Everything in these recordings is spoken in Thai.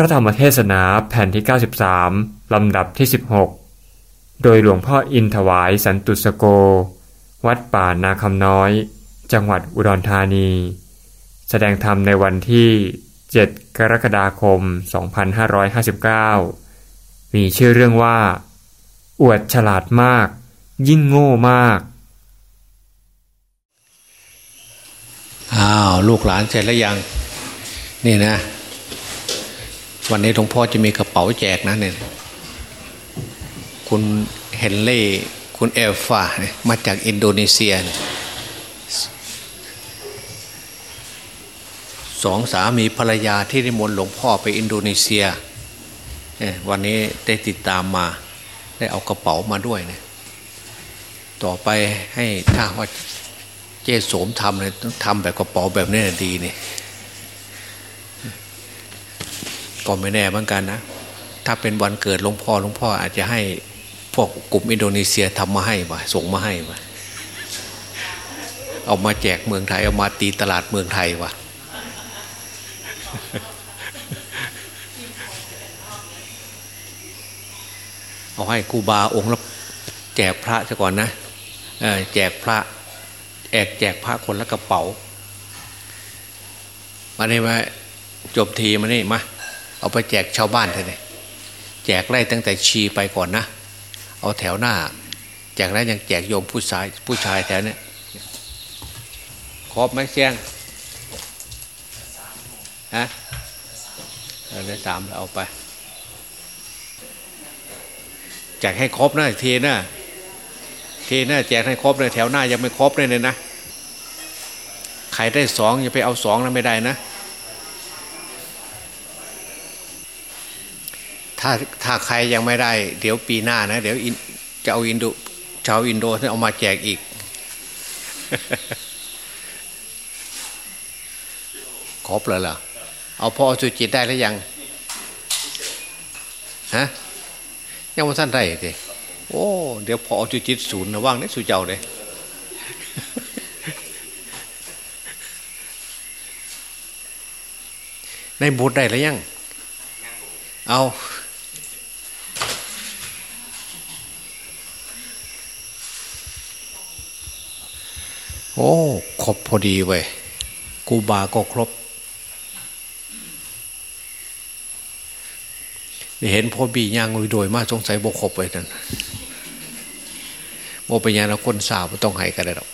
ระธรรมเทศนาแผ่นที่ 93 ลำดับที่ 16 โดยหลวงพ่ออินถวายสันตุสโก วัดป่านาคำน้อย จังหวัดอุดรธานี แสดงธรรมในวันที่ 7 กรกฎาคม 2559 มีชื่อเรื่องว่า อวดฉลาดมาก ยิ่งโง่มาก อ้าว ลูกหลานเสร็จแล้วยัง นี่นะ วันนี้หลวงพ่อจะมีกระเป๋าแจกนะเนี่ยคุณเฮนรี่คุณเอลฟาเนี่ยมาจากอินโดนีเซียเนี่ยสองสามีภรรยาที่นิมนต์หลวงพ่อไปอินโดนีเซียเนี่ยวันนี้ได้ติดตามมา ได้เอากระเป๋ามาด้วยเนี่ยต่อไปให้ถ้าว่าเจ๊โสมทำเลยต้องทำแบบกระเป๋าแบบนี้นะดีเนี่ย ก็ไม่แน่เหมือนกันนะ ถ้าเป็นวันเกิดหลวงพ่อหลวงพ่ออาจจะให้พวกกลุ่มอินโดนีเซียทำมาให้ว่ะส่งมาให้ว่ะเอามาแจกเมืองไทย เอามาตีตลาดเมืองไทยวะเอาให้ครูบาองค์ละแจกพระซะก่อนนะแจกพระแอกแจกพระคนละกระเป๋า มาได้มาจบทีมานี่มา เอาไปแจกชาวบ้านเถอะเนี่ยแจกไล่ตั้งแต่ชีไปก่อนนะ เอาแถวหน้า แจกแล้วยังแจกโยมผู้ชายผู้ชายแถวเนี้ยครบไหมเสียงฮะเอาได้สามแล้วเอาไปแจกให้ครบนะอีกทีนะทีน้าแจกให้ครบเลยแถวหน้ายังไม่ครบเลยเนี่ยนะใครได้สองอย่าไปเอาสองนะไม่ได้นะ ถ้าถ้าใครยังไม่ได้ เดี๋ยวปีหน้านะ เดี๋ยวจะเอาอินโดชาวอินโดเอามาแจกอีก ครบเลยเหรอเอาพ่อสุจิตได้แล้วยังฮะยังไม่ท่านได้ดิโอ้เดี๋ยวพอจุจิตศูนย์นะว่างนี่สุเจ้าเลยในบูธได้แล้วยัง เอา โอ้ครบพอดีเว้ยกูบาก็ครบเห็นพ่อบีย่างโดยมาสงสัยบกครบไปนั่นโมปัญญาเราคนสาวต้องให้กันเลยหรอก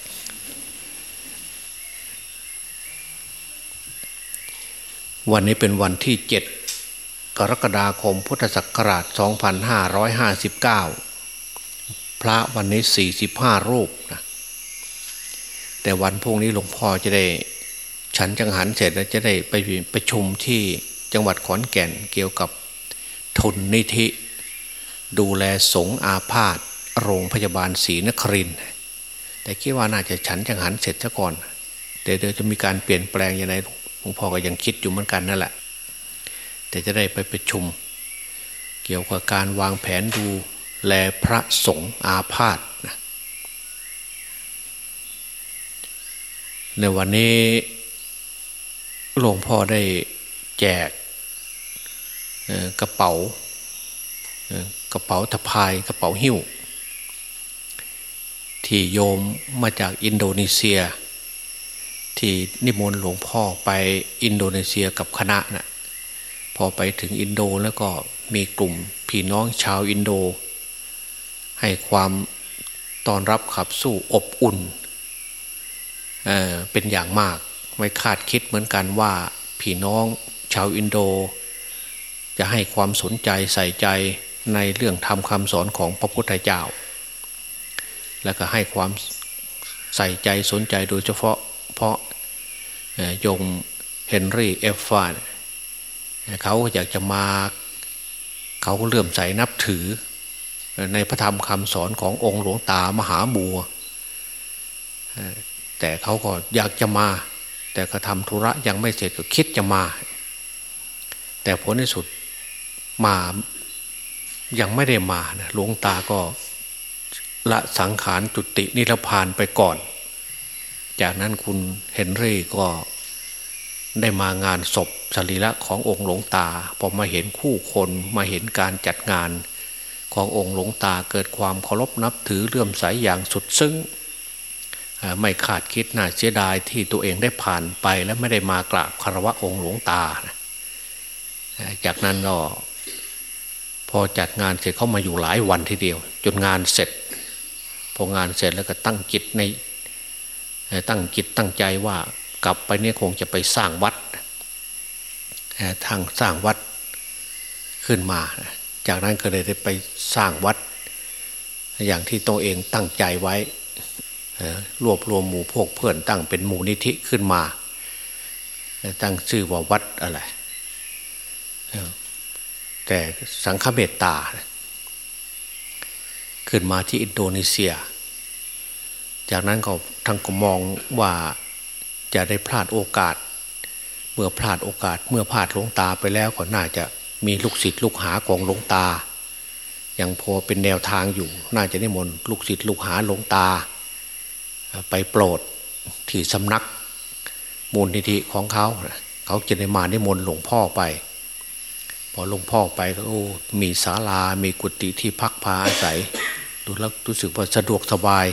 วันนี้เป็นวันที่เจ็ดกรกฎาคมพุทธศักราช 2559 พระวันนี้ 45 รูปนะ แต่วันพรุ่งนี้หลวงพ่อจะได้ ฉันจังหันเสร็จแล้วจะได้ไปประชุมที่จังหวัดขอนแก่นเกี่ยวกับทุนนิธิ ดูแลสงอาพาธโรงพยาบาลศรีนครินแต่คิดว่าน่าจะฉันจังหันเสร็จซะก่อนแต่เดี๋ยวจะมีการเปลี่ยนแปลงยังไงหลวงพ่อก็ยังคิดอยู่เหมือนกันนั่นแหละ แต่จะได้ไปประชุม เกี่ยวกับการวางแผนดูแลพระสงฆ์อาพาธนะ ในวันนี้หลวงพ่อได้แจกกระเป๋ากระเป๋าตะพายกระเป๋าหิ้ว ที่โยมมาจากอินโดนีเซีย ที่นิมนต์หลวงพ่อไปอินโดนีเซียกับคณะน่ะพอไปถึงอินโดแล้วก็มีกลุ่มพี่น้องชาวอินโด ให้ความต้อนรับขับสู้อบอุ่น เป็นอย่างมาก ไม่คาดคิดเหมือนกันว่าพี่น้องชาวอินโด จะให้ความสนใจใส่ใจในเรื่องธรรมคำสอนของพระพุทธเจ้า แล้วก็ให้ความใส่ใจสนใจโดยเฉพาะเพราะยงเฮนรี่เอฟฟานเขาอยากจะมาเขาเลื่อมใสนับถือ ในพระธรรมคำสอนขององค์หลวงตามหาบัว แต่เขาก็อยากจะมา แต่ก็ทำธุระยังไม่เสร็จก็คิดจะมา แต่ผลในสุดมายังไม่ได้มานะหลวงตาก็ละสังขารจุตินิพพานไปก่อน จากนั้นคุณเฮนรี่ก็ได้มางานศพสรีระขององค์หลวงตา พอมาเห็นคู่คนมาเห็นการจัดงานขององค์หลวงตาเกิดความเคารพนับถือเลื่อมใสยอย่างสุดซึ้ง ไม่ขาดคิดน่าเสียดายที่ตัวเองได้ผ่านไปและไม่ได้มากราบคารวะองค์หลวงตา จากนั้นก็พอจัดงานเสร็จเขามาอยู่หลายวันทีเดียว จนงานเสร็จ พองานเสร็จแล้วก็ตั้งจิตในตั้งจิตตั้งใจว่ากลับไปเนี่ยคงจะไปสร้างวัดทางสร้างวัดขึ้นมา จากนั้นก็เลยได้ไปสร้างวัด อย่างที่ตัวเองตั้งใจไว้ รวบรวมหมู่พวกเพื่อนตั้งเป็นหมูลนิธิขึ้นมา ตั้งชื่อว่าวัดอะไร แต่สังฆเมตตา ขึ้นมาที่อินโดนีเซีย จากนั้นก็ทั้งก็มองว่าจะได้พลาดโอกาส เมื่อพลาดโอกาสเมื่อพลาดหลวงตาไปแล้วก็น่าจะมีลูกศิษย์ลูกหาของหลวงตา ยังพอเป็นแนวทางอยู่ น่าจะได้มนลูกศิษย์ลูกหาหลวงตา ไปโปรดที่สำนักมูลนิธิของเขาเขาจะได้มาได้มนหลวงพ่อไป พอหลวงพ่อไปก็มีศาลา มีกุฏิที่พักพาอาศัยดูแล้วรู้สึกว่าสะดวกสบาย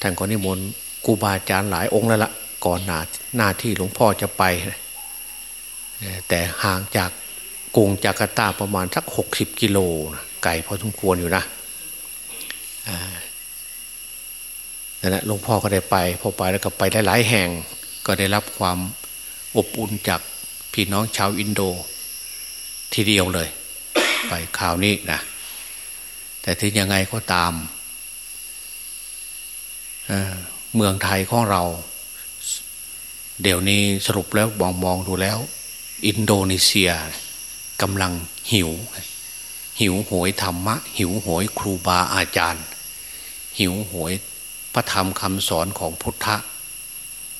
ท่านก็นิมนต์ครูบาอาจารย์หลายองค์แล้วละก่อนหน้าหน้าที่หลวงพ่อจะไปแต่ห่างจากกรุงจาการ์ตาประมาณสักหกสิบกิโลไกลพอสมควรอยู่นะ นั่นแหละหลวงพ่อก็ได้ไปพอไปแล้วก็ไปหลายแห่ง ก็ได้รับความอบอุ่นจากพี่น้องชาวอินโดทีเดียวเลย ไปข่าวนี้นะแต่ถึงยังไงก็ตามเมืองไทยของเรา เดี๋ยวนี้สรุปแล้วมองมองดูแล้ว อินโดนีเซียกำลังหิว หิวโหยธรรมะ หิวโหยครูบาอาจารย์ หิวโหย พระธรรมคำสอนของพุทธะ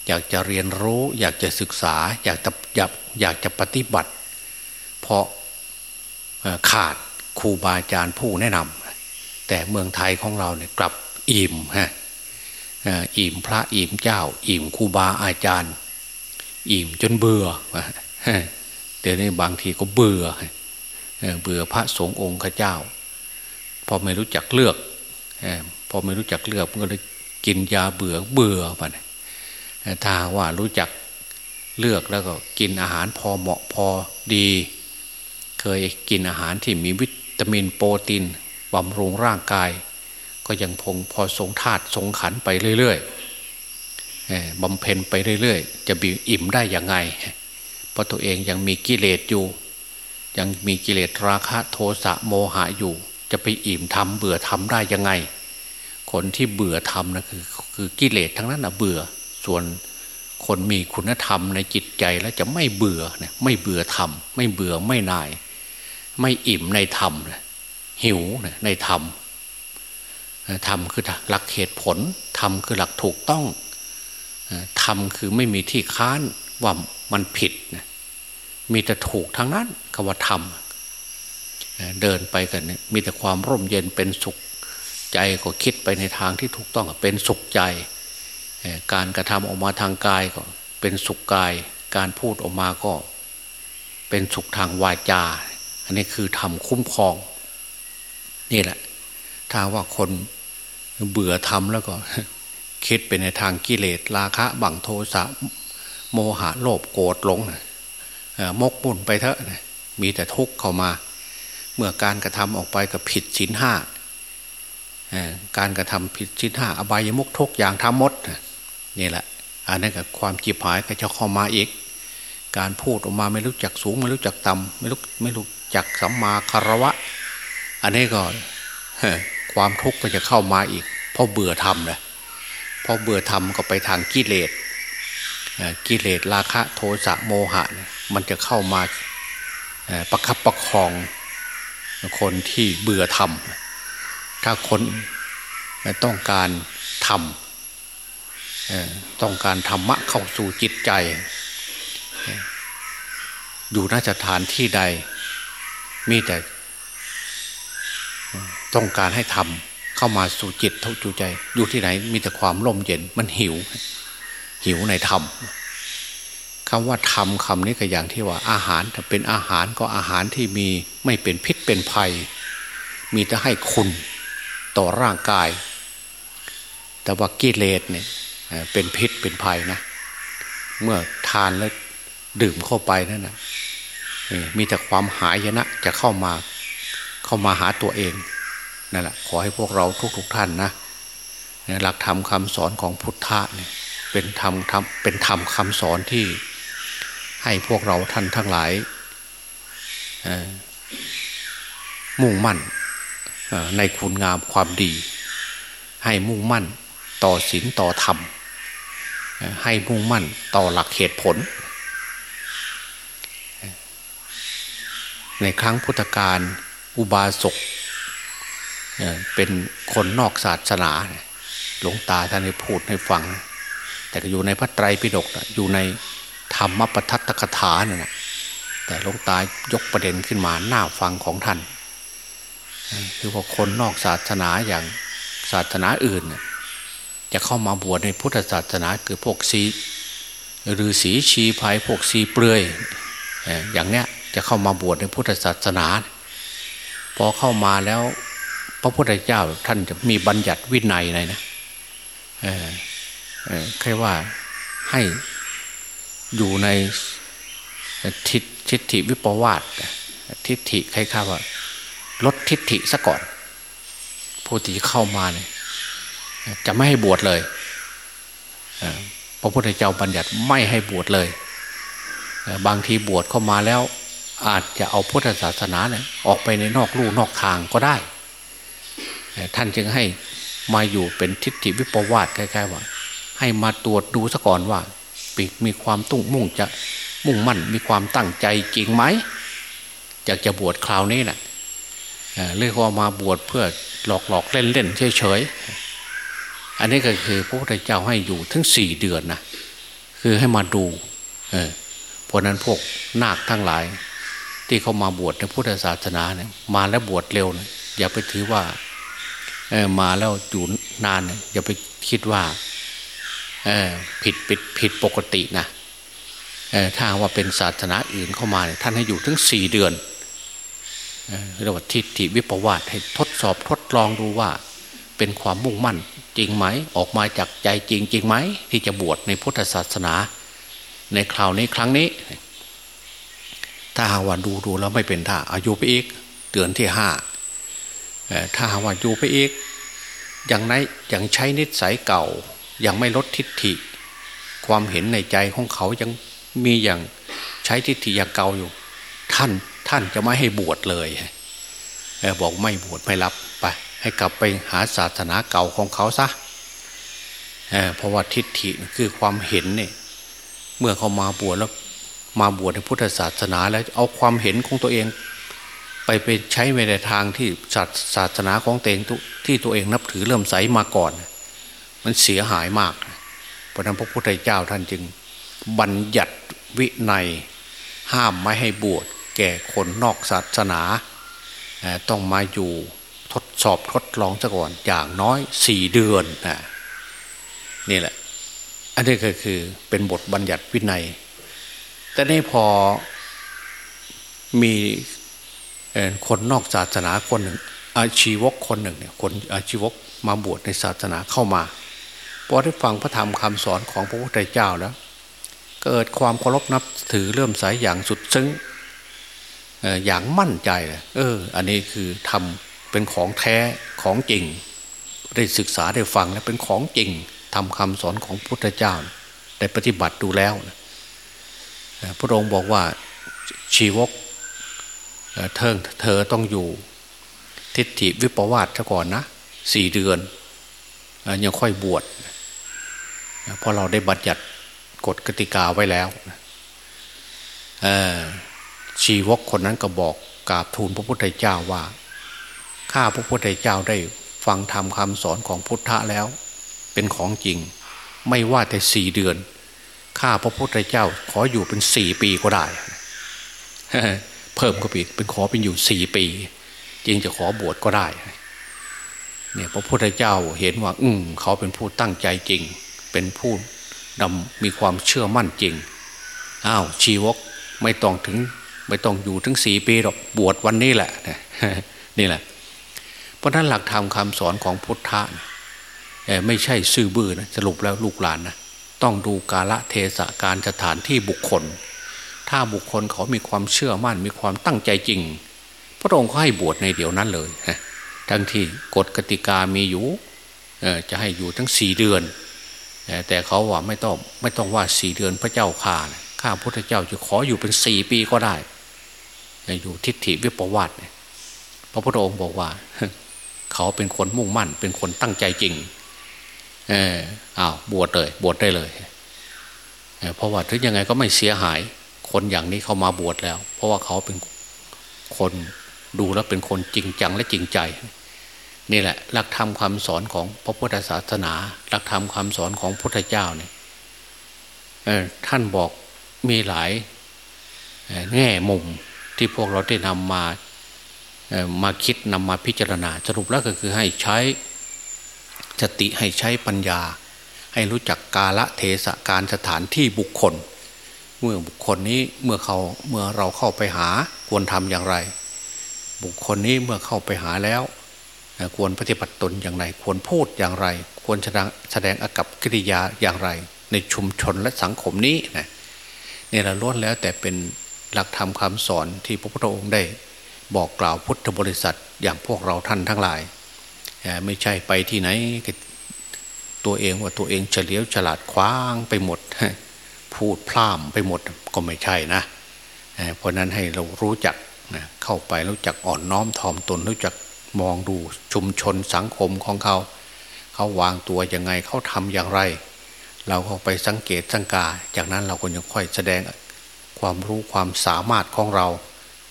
อยากจะเรียนรู้อยากจะศึกษา อยากจะอยากอยากจะปฏิบัติ เพราะขาดครูบาอาจารย์ผู้แนะนำแต่เมืองไทยของเราเนี่ยกลับอิ่มฮะอิ่มพระอิ่มเจ้า อิ่มครูบาอาจารย์ อิ่มจนเบื่อเดี๋ยวนี้บางทีก็เบื่อเบื่อพระสงฆ์องค์ข้าเจ้า พอไม่รู้จักเลือกพอไม่รู้จักเลือกก็เลย กินยาเบื่อเบื่อไปถ้าว่ารู้จักเลือกแล้วก็กินอาหารพอเหมาะพอดี เคยกินอาหารที่มีวิตามินโปรตีนบำรุงร่างกาย ก็ยังพงพอทรงธาตุทรงขันไปเรื่อยๆบำเพ็ญไปเรื่อยๆ จะบีอิ่มได้ยังไง เพราะตัวเองยังมีกิเลสอยู่ ยังมีกิเลสราคะโทสะโมหะอยู่ จะไปอิ่มทำเบื่อทำได้ยังไง คนที่เบื่อทำนะคือคือกิเลสทั้งนั้นนะเบื่อ ส่วนคนมีคุณธรรมในจิตใจแล้วจะไม่เบื่อเนี่ยไม่เบื่อธรรม ไม่เบื่อไม่นาย ไม่อิ่มในธรรมหิวในธรรมธรรมคือหลักเหตุผลธรรมคือหลักถูกต้องธรรมคือไม่มีที่ค้านว่ามันผิดมีแต่ถูกทั้งนั้นคำว่าธรรมเดินไปกันมีแต่ความร่มเย็นเป็นสุข ใจก็คิดไปในทางที่ถูกต้องเป็นสุขใจ การกระทำออกมาทางกายก็เป็นสุขกาย การพูดออกมาก็เป็นสุขทางวาจา อันนี้คือทำคุ้มครอง นี่แหละ ถ้าว่าคนเบื่อทำแล้วก็ คิดไปในทางกิเลสราคะ บังโทสะโมหะโลภโกรธหลงมกมุ่นไปเถอะมีแต่ทุกข์เข้ามา เมื่อการกระทำออกไปกับผิดชิ้นห้า การกระทำผิดชิ้นห้าอบายมุกทุกอย่างทำมดนี่แหละอันนั้นกับความจีบหายก็จะเข้ามาอีก การพูดออกมาไม่รู้จักสูง ไม่รู้จักต่ำไม่รู้ไม่รู้จักสัมมาคารวะ อันนี้ก็ความทุกข์ก็จะเข้ามาอีกเพราะเบื่อทำนะเพราะเบื่อทำก็ไปทางกิเลสกิเลสราคะโทสะโมหะ มันจะเข้ามาประคับประคองคนที่เบื่อทำ ถ้าคนต้องการทำต้องการธรรมะเข้าสู่จิตใจ อยู่น่าจะทานที่ใด มีแต่ ต้องการให้ทำเข้ามาสู่จิตเท่าจูใจ อยู่ที่ไหน มีแต่ความร่มเย็นมันหิว หิวในธรรมคำว่าธรรมคำนี้ก็อย่างที่ว่าอาหารถ้าเป็นอาหารก็อาหารที่มีไม่เป็นพิษเป็นภัย มีแต่ให้คุณ ต่อร่างกาย แต่ว่ากิเลสเนี่ยเป็นพิษเป็นภัยนะ เมื่อทานแล้วดื่มเข้าไปนั่นนะมีแต่ความหายนะจะเข้ามาเข้ามาหาตัวเองนั่นแหละขอให้พวกเราทุกๆทท่านนะหลักธรรมคำสอนของพุทธะเนี่ยเป็นธรรมธรรมเป็นธรรมคำสอนที่ให้พวกเราท่านทั้งหลายมุ่งมั่น ในคุณงามความดี ให้มุ่งมั่นต่อศีลต่อธรรม ให้มุ่งมั่นต่อหลักเหตุผล ในครั้งพุทธกาลอุบาสกเป็นคนนอกศาสนา หลวงตาท่านได้พูดให้ฟัง แต่ก็อยู่ในพระไตรปิฎกอยู่ในธรรมปทัตตกถาเนี่ยแต่หลวงตายกประเด็นขึ้นมาหน้าฟังของท่าน คือว่าคนนอกศาสนาอย่างศาสนาอื่น จะเข้ามาบวชในพุทธศาสนาคือพวกซีหรือสีชีภัยพวกซีเปลือยอย่างเนี้ยจะเข้ามาบวชในพุทธศาสนา พอเข้ามาแล้ว พระพุทธเจ้าท่านจะมีบัญญัติวินัยอะไรนะแค่ว่าให้อยู่ในทิฏทิฏฐิวิปวาสทิฏฐิใครข้าว่า ลดทิฏฐิซะก่อน ผู้ที่เข้ามาเนี่ยจะไม่ให้บวชเลยพระพุทธเจ้าบัญญัติไม่ให้บวชเลย บางทีบวชเข้ามาแล้ว อาจจะเอาพุทธศาสนาเนี่ยออกไปในนอกลู่นอกทางก็ได้ ท่านจึงให้มาอยู่เป็นทิฏฐิวิปวาสคล้ายๆว่า ให้มาตรวจดูซะก่อนว่ามีความตุ้งมุ่งจะมุ่งมั่นมีความตั้งใจจริงไหมอยากจะบวชคราวนี้นะ่ะ เรียกว่ามาบวชเพื่อหลอกหลอกเล่นเล่นเฉยเฉยอันนี้ก็คือพระพุทธเจ้าให้อยู่ทั้งสี่เดือนนะคือให้มาดูเออพราะนั้นพวกนาคทั้งหลาย ที่เขามาบวชในพุทธศาสนาเนี่ยมาแล้วบวชเร็วนะอย่าไปถือว่าเออมาแล้วอยู่นานนะอย่าไปคิดว่าผิดผิดผิดปกตินะถ้าว่าเป็นศาสนาอื่นเข้ามาเนี่ยท่านให้อยู่ถึงสี่เดือน เรียกว่าทิฏฐิวิปวาสให้ทดสอบทดลองดูว่า เป็นความมุ่งมั่นจริงไหมออกมาจากใจจริงจริงไหมที่จะบวชในพุทธศาสนา ในคราวนี้ครั้งนี้ ถ้าหาว่าดูดูแล้วไม่เป็นท่าอายุไปอีกเดือนที่ห้าถ้าหาว่าอยู่ไปอีกอย่างไรอย่างใช้นิสัยเก่า ยังไม่ลดทิฏฐิ ความเห็นในใจของเขายังมีอย่างใช้ทิฏฐิอย่างเก่าอยู่ ท่าน ท่านจะไม่ให้บวชเลยบอกไม่บวชไม่รับไป ให้กลับไปหาศาสนาเก่าของเขาซะเเพราะว่าทิฏฐิคือความเห็นเนี่ยเมื่อเขามาบวชแล้วมาบวชในพุทธศาสนา แล้วเอาความเห็นของตัวเอง ไปไปใช้ในทางที่ศาสนาของตัวเองที่ตัวเองนับถือเริ่มใสมาก่อน มันเสียหายมากเพราะนั้นพระพุทธเจ้าท่านจึงบัญญัติวินัยห้ามไม่ให้บวช แก่คนนอกศาสนา ต้องมาอยู่ทดสอบทดลองซะก่อนอย่างน้อยสี่เดือนนะนี่แหละ อันนี้ก็คือเป็นบทบัญญัติวินัย แต่นี่พอมีคนนอกศาสนาคนหนึ่ง อาชีวกคนหนึ่งเนี่ยคนอาชีวกมาบวชในศาสนาเข้ามาพอได้ฟังพระธรรมคำสอนของพระพุทธเจ้าแล้ว เกิดความเคารพนับถือเลื่อมใสยอย่างสุดซึ้ง อย่างมั่นใจเลยเออ อันนี้คือทำเป็นของแท้ของจริง ได้ศึกษาได้ฟังแล้วเป็นของจริงทำคำสอนของพุทธเจ้าได้ปฏิบัติดูแล้วพระองค์บอกว่าชีวกเธอเธอต้องอยู่ทิฏฐิวิปวาสซะก่อนนะสี่เดือนยังค่อยบวชเพราะเราได้บัญญัติกฎกติกาไว้แล้ว ชีวกคนนั้นก็บอกกราบทูลพระพุทธเจ้าว่าข้าพระพุทธเจ้าได้ฟังธรรมคำสอนของพุทธะแล้ว เป็นของจริง ไม่ว่าแต่สี่เดือนข้าพระพุทธเจ้าขออยู่เป็นสี่ปีก็ได้ เพิ่มก็ปีเป็นขอเป็นอยู่สี่ปีจึงจะขอบวชก็ได้เนี่ยพระพุทธเจ้าเห็นว่า อืมเขาเป็นผู้ตั้งใจจริง เป็นผู้ดำมีความเชื่อมั่นจริงอ้าวชีวกไม่ต้องถึง ไม่ต้องอยู่ถึงสี่ปีหรอกบวชวันนี้แหละนี่แหละ เพราะนั้นหลักธรรมคาสอนของพุทธะไม่ใช่ซื่อบื้อนะสรุปแล้วลูกหลานนะต้องดูกาละเทศะการสถานที่บุคคล ถ้าบุคคลเขามีความเชื่อมั่นมีความตั้งใจจริง พระองค์ก็ให้บวชในเดี๋ยวนั้นเลยทั้งที่กฎกติกามีอยู่จะให้อยู่ทั้งสี่เดือน แต่เขาว่าไม่ต้องไม่ต้องว่าสี่เดือนพระเจ้าข่าข้าพุทธเจ้าจะขออยู่เป็นสี่ปีก็ได้ อยู่ทิฏฐิวิปวัตพระพุทธองค์บอกว่า เขาเป็นคนมุ่งมั่น เป็นคนตั้งใจจริง เอออ้าวบวชเลย บวชได้เลยเเพราะว่าถึงยังไงก็ไม่เสียหาย คนอย่างนี้เขามาบวชแล้ว เพราะว่าเขาเป็นคนดูแล้วเป็นคนจริงจังและจริงใจ นี่แหละ หลักธรรมคาสอนของพระพุทธศาสนา หลักธรรมคาสอนของพุทธเจ้าเนี่ยท่านบอกมีหลายแง่มุม ที่พวกเราได้นำมามาคิดนำมาพิจารณา สรุปแล้วก็คือให้ใช้สติให้ใช้ปัญญา ให้รู้จักกาละเทศะการสถานที่บุคคล เมื่อบุคคลนี้เมื่อเขาเมื่อเราเข้าไปหาควรทำอย่างไร บุคคลนี้เมื่อเข้าไปหาแล้ว ควรปฏิบัติตนอย่างไร ควรพูดอย่างไร ควรแสดงแสดงอากับกิริยาอย่างไร ในชุมชนและสังคมนี้นะนี่เราล้วนแล้วแต่เป็น หลักธรรมคำสอนที่พระพุทธองค์ได้ บอกกล่าวพุทธบริษัทอย่างพวกเราท่านทั้งหลาย ไม่ใช่ไปที่ไหนตัวเองว่าตัวเองเฉลียวฉลาดคว้างไปหมด พูดพร่ำไปหมดก็ไม่ใช่นะเพราะนั้นให้เรารู้จักเข้าไปรู้จักอ่อนน้อมถ่อมตนรู้จักมองดูชุมชนสังคมของเขา เขาวางตัวยังไงเขาทำอย่างไร เราเข้าไปสังเกตสังกา จากนั้นเราก็ยังค่อยแสดง ความรู้ความสามารถของเรา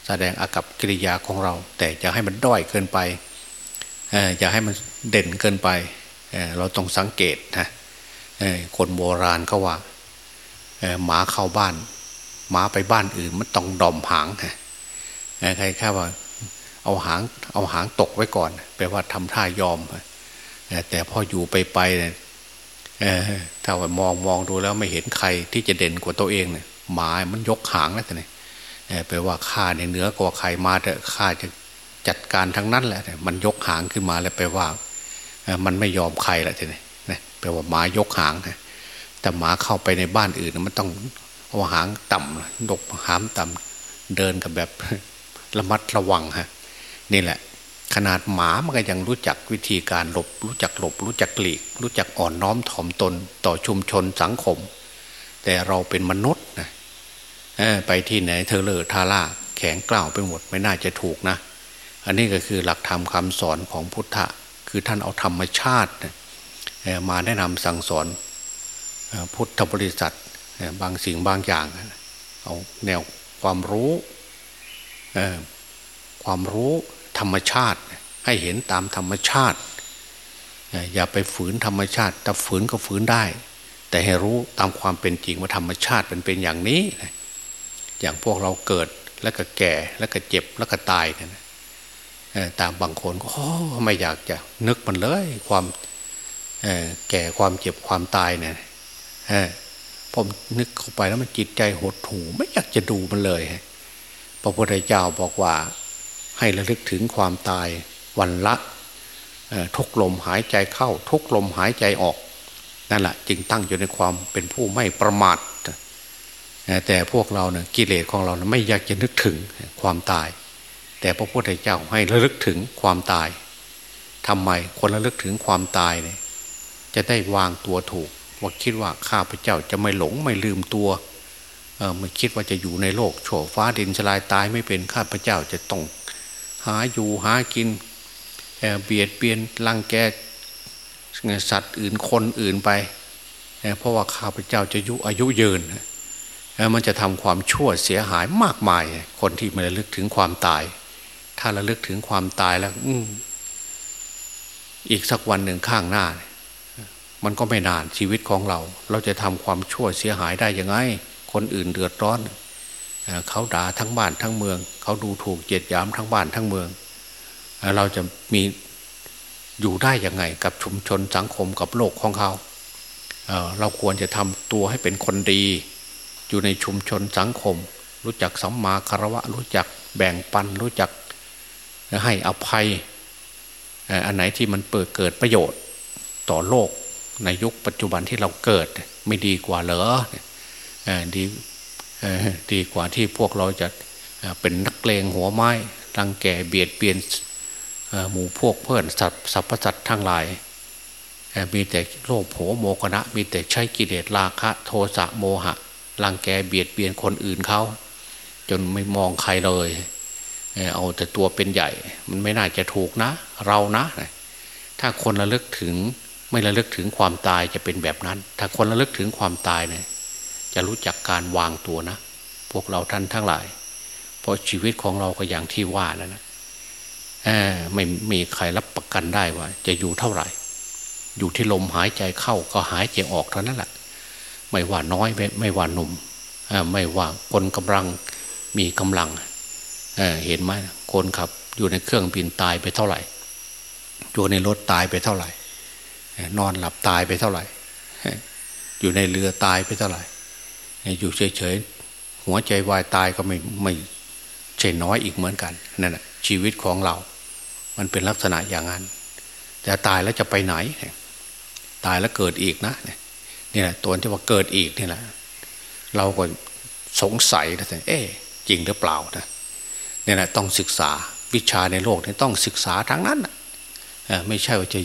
แสดงอากับกิริยาของเรา แต่จะให้มันด้อยเกินไปอย่าให้มันเด่นเกินไปเราต้องสังเกตนะคนโบราณเขาว่าหมาเข้าบ้าน หมาไปบ้านอื่นมันต้องดอมหางใครแค่ว่าเอาหางเอาหางตกไว้ก่อนแปลว่าทำท่ายอมแต่พออยู่ไปไปเนี่ยถ้าว่ามองมองดูแล้วไม่เห็นใครที่จะเด่นกว่าตัวเองเนี่ย หมามันยกหางแล้วแต่เนี่ยแปลว่าข้าในเหนือกว่าใครมาเถอะข้าจะจัดการทั้งนั้นแหละมันยกหางขึ้นมาแล้วไปลว่ามันไม่ยอมใครแหละทีนี้นะแปลว่าหมายกหางนะแต่หมาเข้าไปในบ้านอื่นมันต้องเอาหางต่ำดกหามต่ำเดินกับแบบระมัดระวังฮะนี่แหละ ขนาดหมามันก็ยังรู้จักวิธีการหลบ รู้จักหลบ รู้จักหลีก รู้จักอ่อนน้อมถ่อมตนต่อชุมชนสังคม แต่เราเป็นมนุษย์นะ ไปที่ไหนเธอเลอทาร่าแข็งกล้าวไปหมดไม่น่าจะถูกนะ อันนี้ก็คือหลักธรรมคาสอนของพุทธะ คือท่านเอาธรรมชาติมาแนะนำสั่งสอนพุทธบริษัทบางสิ่งบางอย่าง เอาแนวความรู้ความรู้ธรรมชาติ ให้เห็นตามธรรมชาติ อย่าไปฝืนธรรมชาติแต่ฝืนก็ฝืนได้ แต่ให้รู้ตามความเป็นจริงว่าธรรมชาติเป็นเป็นอย่างนี้ อย่างพวกเราเกิดแล้วก็แก่แล้วก็เจ็บแล้วก็ตายเนี่ยตามบางคนก็ไม่อยากจะนึกมันเลยความแก่ความเจ็บความตายเนี่ยผมนึกเข้าไปแล้วมันจิตใจหดหู่ไม่อยากจะดูมันเลยพระพุทธเจ้าบอกว่า ให้ระลึกถึงความตายวันละทุกลมหายใจเข้า ทุกลมหายใจออกนั่นแหละจึงตั้งอยู่ในความเป็นผู้ไม่ประมาท แต่พวกเราเนี่ยกิเลสของเราไม่อยากจะนึกถึงความตาย แต่พระพุทธเจ้าให้ระลึกถึงความตายทำไมคนระลึกถึงความตายเนี่ยจะได้วางตัวถูก ว่าคิดว่าข้าพเจ้าจะไม่หลงไม่ลืมตัวเออไม่คิดว่าจะอยู่ในโลกโฉฟ้าดินสลายตายไม่เป็นข้าพเจ้าจะต้องหาอยู่หากินเเบียดเบียนลังแกสัตว์อื่นคนอื่นไป เพราะว่าข้าพเจ้าจะยุอายุยืน มันจะทำความชั่วเสียหายมากมาย คนที่ไม่ระลึกถึงความตาย ถ้าระลึกถึงความตายแล้ว อือีกสักวันหนึ่งข้างหน้า มันก็ไม่นานชีวิตของเรา เราจะทำความชั่วเสียหายได้ยังไง คนอื่นเดือดร้อนเขาด่าทั้งบ้านทั้งเมือง เขาดูถูกเจียดยามทั้งบ้านทั้งเมือง เราจะมีอยู่ได้ยังไง กับชุมชนสังคมกับโลกของเขา เราควรจะทำตัวให้เป็นคนดี อยู่ในชุมชนสังคม รู้จักสัมมาคารวะ รู้จักแบ่งปัน รู้จักให้อภัย อันไหนที่มันเปิดเกิดประโยชน์ต่อโลกในยุคปัจจุบันที่เราเกิดไม่ดีกว่าเหรอดีดีกว่าที่พวกเราจะเป็นนักเลงหัวไม้รังแกเบียดเบียนหมู่พวกเพื่อนสัตว์สรรพสัตว์ทั้งหลาย มีแต่โลภโหโมกนะมีแต่ใช้กิเลสราคะ โทสะโมหะ รังแกเบียดเบียนคนอื่นเขาจนไม่มองใครเลย เอาแต่ตัวเป็นใหญ่ มันไม่น่าจะถูกนะ เรานะ ถ้าคนระลึกถึงไม่ระลึกถึงความตายจะเป็นแบบนั้น ถ้าคนระลึกถึงความตายเนี่ยจะรู้จักการวางตัวนะ พวกเราท่านทั้งหลาย เพราะชีวิตของเราก็อย่างที่ว่าแล้วนะไม่มีใครรับประกันได้ว่า จะอยู่เท่าไหร่ อยู่ที่ลมหายใจเข้าก็หายใจออกเท่านั้นแหละ ไม่ว่าน้อยไม่ไม่ว่าหนุ่มไม่ว่าคนกำลังมีกำลังเเห็นไหมคนขับอยู่ในเครื่องบินตายไปเท่าไหร่อยู่ในรถตายไปเท่าไหร่ นอนหลับตายไปเท่าไหร่ อยู่ในเรือตายไปเท่าไหร่ อยู่เฉยๆหัวใจวายตายก็ไม่ไม่ใช่น้อยอีกเหมือนกันนั่นแหะชีวิตของเรา มันเป็นลักษณะอย่างนั้นแต่ตายแล้วจะไปไหน ตายแล้วเกิดอีกนะนี่ นี่แหละตัวที่ว่าเกิดอีกนี่แหละเราก็สงสัยนะแต่เอ๊จริงหรือเปล่านะเนี่ยนะต้องศึกษาวิชาในโลกนี่ต้องศึกษาทั้งนั้นไม่ใช่ว่าจะ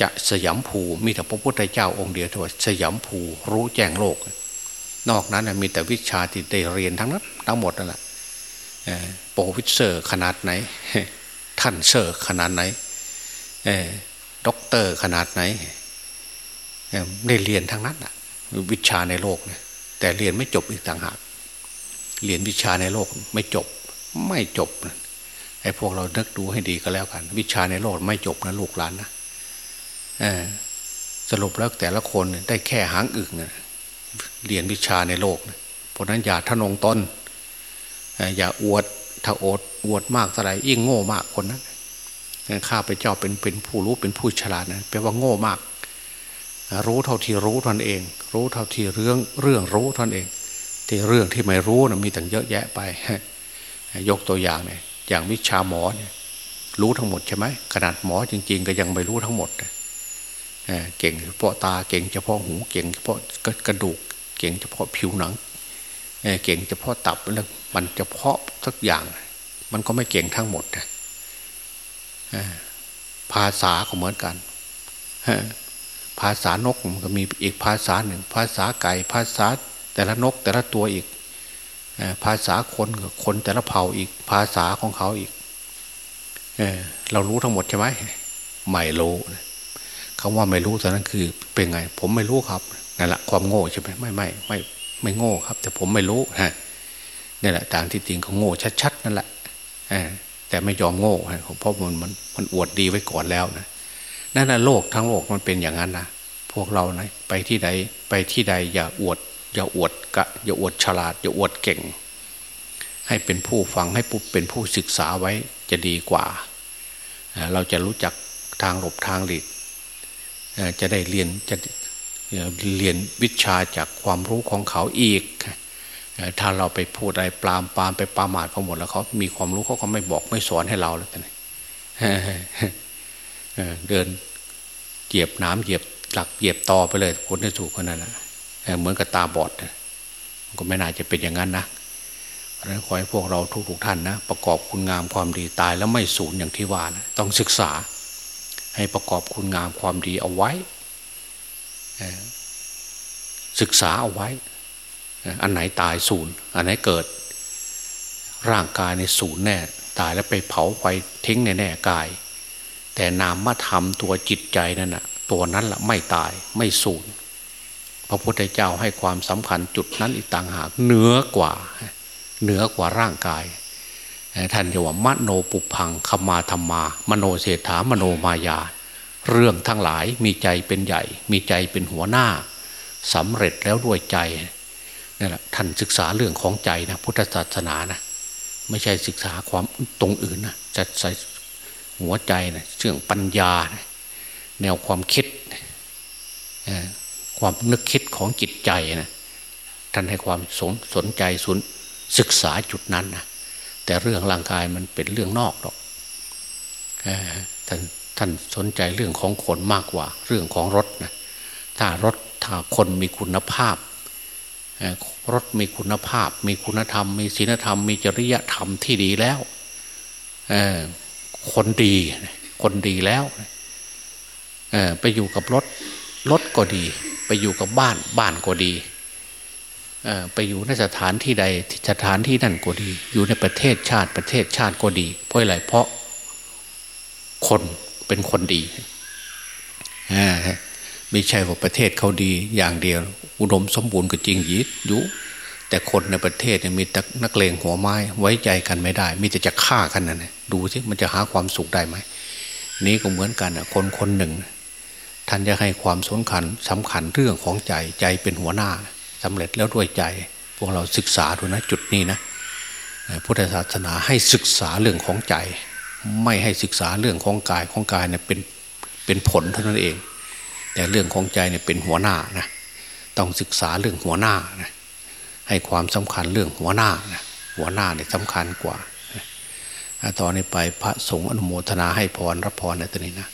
จะสยัมภูมีแต่พระพุทธเจ้าองค์เดียวที่ว่าสยัมภูรู้แจ้งโลก นอกนั้นมีแต่วิชาที่ได้เรียนทั้งนั้นทั้งหมดนั่นแหละ professor ขนาดไหน ท่านเซอร์ขนาดไหนด็อกเตอร์ขนาดไหน ได้เรียนทั้งนั้นวิชาในโลกเนี่ยแต่เรียนไม่จบอีกต่างหากเรียนวิชาในโลกไม่จบ ไม่จบไอ้พวกเราเนึกดูให้ดีก็แล้วกัน วิชาในโลกไม่จบนะลูกหลานนะสรุปแล้วแต่ละคนได้แค่หางอึ่งเรียนวิชาในโลกเพราะนั้นอย่าทะนงตนอย่าอวดถ้าอดอวดมากเท่าไรยิ่งโง่มากคนนั้นข้าพเจ้าเป็นเป็นผู้รู้เป็นผู้ฉลาดนะแปลว่าโง่มาก รู้เท่าที่รู้ท่านเอง รู้เท่าที่เรื่องเรื่องรู้ท่านเอง ที่เรื่องที่ไม่รู้นะมีตั้งเยอะแยะไป ยกตัวอย่างเนี่ยอย่างวิชาหมอเนี่ยรู้ทั้งหมดใช่ไหมขนาดหมอจริง ๆ ก็ยังไม่รู้ทั้งหมดเก่งเฉพาะตาเก่งเฉพาะหูเก่งเฉพาะกระดูก เก่งเฉพาะผิวหนังเก่งเฉพาะตับแล้วมันเฉพาะทุกอย่าง มันก็ไม่เก่งทั้งหมดนะภาษาก็เหมือนกัน ภาษานกมันก็มีอีกภาษาหนึ่ง ภาษาไก่ภาษาแต่ละนกแต่ละตัวอีก ภาษาคนคนแต่ละเผ่าอีกภาษาของเขาอีกเเรารู้ทั้งหมดใช่ไหมไม่รู้คำว่าไม่รู้ตอนนั้นคือเป็นไง ผมไม่รู้ครับนั่นแหละความโง่ใช่ไหมไม่ไม่ไม่ไม่โง่ครับ แต่ผมไม่รู้ฮะนี่แหละต่างที่จริงเขาโง่ชัดๆนั่นแหละแต่ไม่ยอมโง่เพราะมันมันมันอวดดีไว้ก่อนแล้วนะ นั่นแหละโลกทั้งโลกมันเป็นอย่างนั้นนะพวกเรานะไปที่ใดไปที่ใดอย่าอวด อย่าอวดกะอย่าอวดฉลาด อย่าอวดเก่ง ให้เป็นผู้ฟังให้ปุ๊บเป็นผู้ศึกษาไว้จะดีกว่า เราจะรู้จักทางหลบทางหลีกจะได้เรียนจะเรียนวิชาจากความรู้ของเขาอีก ถ้าเราไปพูดอะไรปลามปามไปปาหมาดเขาหมดแล้วเขามีความรู้เขาก็ไม่บอกไม่สอนให้เราแล้วแต่เดิน เหยียบน้ำเหยียบหลักเหยียบตอไปเลยคนที่ถูกคนนั้นนะเหมือนกับตาบอดก็ไม่น่าจะเป็นอย่างนั้นนะเพราะนั้นขอให้พวกเราทุกๆท่านนะ ประกอบคุณงามความดีตายแล้วไม่สูญอย่างที่ว่านะต้องศึกษา ให้ประกอบคุณงามความดีเอาไว้ ศึกษาเอาไว้ อันไหนตายศูนย์อันไหนเกิด ร่างกายในศูนย์แน่ ตายแล้วไปเผาไฟทิ้งในแน่กาย แต่นามธรรมตัวจิตใจนั่นนะตัวนั้นละไม่ตายไม่สูญพระพุทธเจ้าให้ความสำคัญจุดนั้นอีกต่างหากเหนือกว่าเหนือกว่าร่างกายท่านเรียกว่ามโนปุพังขมาธรรมา มโนเศรษฐามโนมายา เรื่องทั้งหลายมีใจเป็นใหญ่ มีใจเป็นหัวหน้าสำเร็จแล้วด้วยใจนี่แหละท่านศึกษาเรื่องของใจนะพุทธศาสนานะไม่ใช่ศึกษาความตรงอื่นนะจะ หัวใจนะเรื่องปัญญานะแนวความคิดความนึกคิดของจิตใจนะท่านให้ความสนสนใจสนศึกษาจุดนั้นนะแต่เรื่องร่างกายมันเป็นเรื่องนอกหรอกท่านท่านสนใจเรื่องของคนมากกว่า เรื่องของรถนะถ้ารถถ้าคนมีคุณภาพรถมีคุณภาพ มีคุณธรรม มีศีลธรรม มีจริยธรรมที่ดีแล้ว คนดี คนดีแล้วไปอยู่กับรถรถก็ดี ไปอยู่กับบ้านบ้านก็ดีไปอยู่ในสถานที่ใดสถานที่นั่นก็ดี อยู่ในประเทศชาติประเทศชาติก็ดี เพราะอะไรเพราะคนเป็นคนดีไม่ใช่ว่าประเทศเขาดีอย่างเดียว อุดมสมบูรณ์ก็จริงยิดอยู่ แต่คนในประเทศเนี่ยมีนักเลงหัวไม้ไว้ใจกันไม่ได้ มีแต่จะฆ่ากันนั่นดูสิมันจะหาความสุขได้ไหมนี้ก็เหมือนกันอะคนคนหนึ่ง ท่านจะให้ความสำคัญสำคัญเรื่องของใจใจเป็นหัวหน้าสำเร็จแล้วด้วยใจ พวกเราศึกษาดูนะจุดนี้นะพุทธศาสนาให้ศึกษาเรื่องของใจ ไม่ให้ศึกษาเรื่องของกายของกายเนี่ยเป็นเป็นผลเท่านั้นเอง แต่เรื่องของใจเนี่ยเป็นหัวหน้านะต้องศึกษาเรื่องหัวหน้านะ ให้ความสำคัญเรื่องหัวหน้านะหัวหน้าเนี่ยสำคัญกว่าตอนนี้ไปพระสงฆ์อนุโมทนาให้พรรับพรในตัวนี้นะ